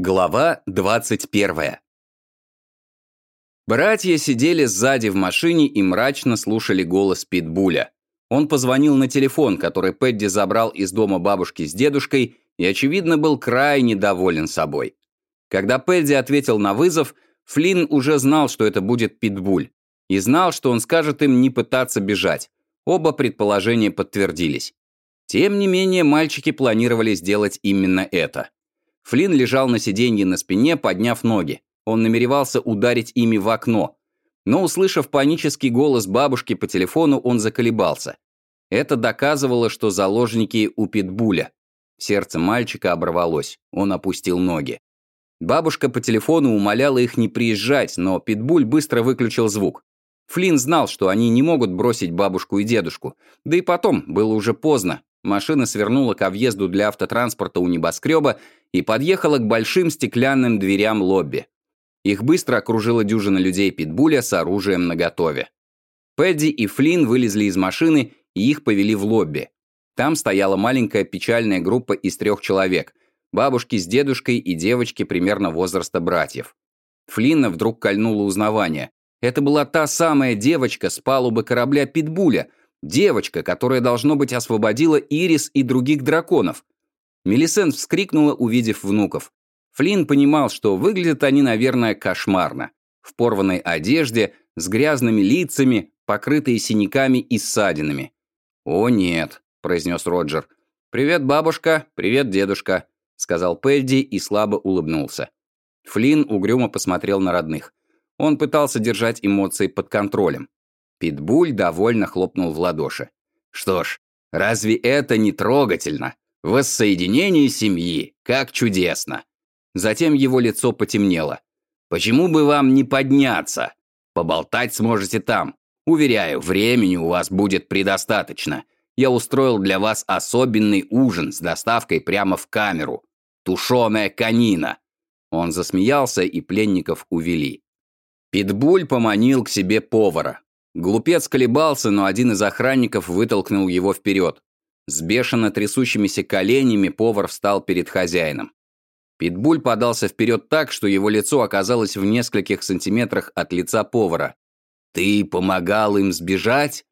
Глава 21 Братья сидели сзади в машине и мрачно слушали голос Питбуля. Он позвонил на телефон, который Пэдди забрал из дома бабушки с дедушкой, и, очевидно, был крайне доволен собой. Когда Пэдди ответил на вызов, Флинн уже знал, что это будет Питбуль, и знал, что он скажет им не пытаться бежать. Оба предположения подтвердились. Тем не менее, мальчики планировали сделать именно это. Флинн лежал на сиденье на спине, подняв ноги. Он намеревался ударить ими в окно. Но, услышав панический голос бабушки по телефону, он заколебался. Это доказывало, что заложники у Питбуля. Сердце мальчика оборвалось. Он опустил ноги. Бабушка по телефону умоляла их не приезжать, но Питбуль быстро выключил звук. Флинн знал, что они не могут бросить бабушку и дедушку. Да и потом, было уже поздно. Машина свернула ко въезду для автотранспорта у небоскреба и подъехала к большим стеклянным дверям лобби. Их быстро окружила дюжина людей питбуля с оружием наготове. Пэдди и Флинн вылезли из машины и их повели в лобби. Там стояла маленькая печальная группа из трех человек. Бабушки с дедушкой и девочки примерно возраста братьев. Флинна вдруг кольнуло узнавание. Это была та самая девочка с палубы корабля Питбуля, девочка, которая, должно быть, освободила Ирис и других драконов. Мелисент вскрикнула, увидев внуков. Флинн понимал, что выглядят они, наверное, кошмарно. В порванной одежде, с грязными лицами, покрытые синяками и ссадинами. «О, нет», — произнес Роджер. «Привет, бабушка, привет, дедушка», — сказал Пэдди и слабо улыбнулся. Флинн угрюмо посмотрел на родных. Он пытался держать эмоции под контролем. Питбуль довольно хлопнул в ладоши. «Что ж, разве это не трогательно? Воссоединение семьи, как чудесно!» Затем его лицо потемнело. «Почему бы вам не подняться? Поболтать сможете там. Уверяю, времени у вас будет предостаточно. Я устроил для вас особенный ужин с доставкой прямо в камеру. Тушеная конина!» Он засмеялся, и пленников увели. Питбуль поманил к себе повара. Глупец колебался, но один из охранников вытолкнул его вперед. С бешено трясущимися коленями повар встал перед хозяином. Питбуль подался вперед так, что его лицо оказалось в нескольких сантиметрах от лица повара. «Ты помогал им сбежать?»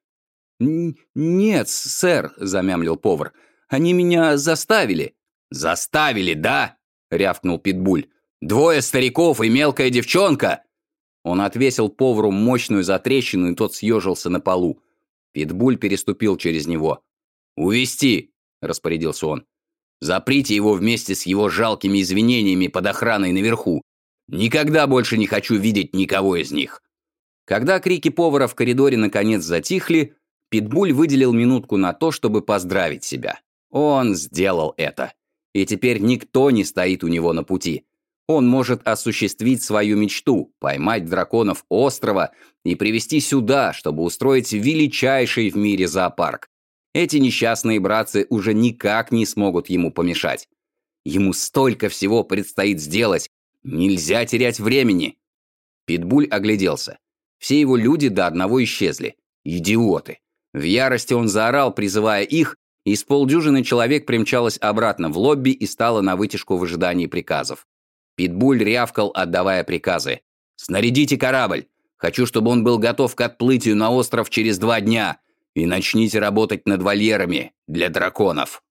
«Нет, сэр», — замямлил повар. «Они меня заставили». «Заставили, да?» — рявкнул Питбуль. «Двое стариков и мелкая девчонка? Он отвесил повару мощную затрещину, и тот съежился на полу. Питбуль переступил через него. «Увести!» – распорядился он. «Заприте его вместе с его жалкими извинениями под охраной наверху. Никогда больше не хочу видеть никого из них». Когда крики повара в коридоре наконец затихли, Питбуль выделил минутку на то, чтобы поздравить себя. Он сделал это. И теперь никто не стоит у него на пути. Он может осуществить свою мечту, поймать драконов острова и привести сюда, чтобы устроить величайший в мире зоопарк. Эти несчастные братцы уже никак не смогут ему помешать. Ему столько всего предстоит сделать. Нельзя терять времени. Питбуль огляделся. Все его люди до одного исчезли. Идиоты. В ярости он заорал, призывая их, и с полдюжины человек примчалось обратно в лобби и стало на вытяжку в ожидании приказов. Питбуль рявкал, отдавая приказы. «Снарядите корабль! Хочу, чтобы он был готов к отплытию на остров через два дня. И начните работать над вольерами для драконов».